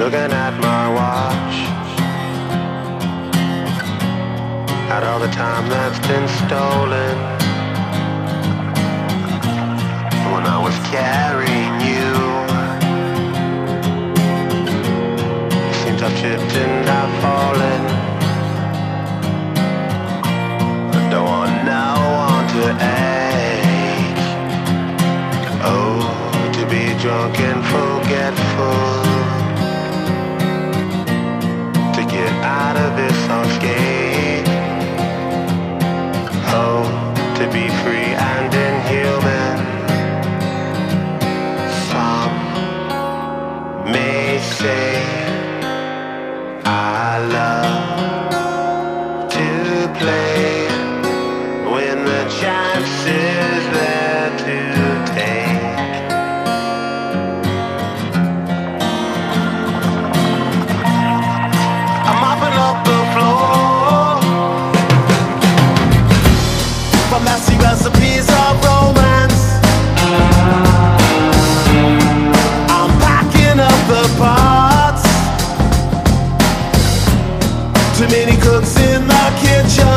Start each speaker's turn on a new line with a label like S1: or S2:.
S1: looking at my watch. At all the time that's been stolen. When I was carrying you, it seems I've tripped and I've fallen. I don't want no one to ache. Oh, to be drunk and forgetful. To be free and inhuman. Some may say Too many cooks in the kitchen.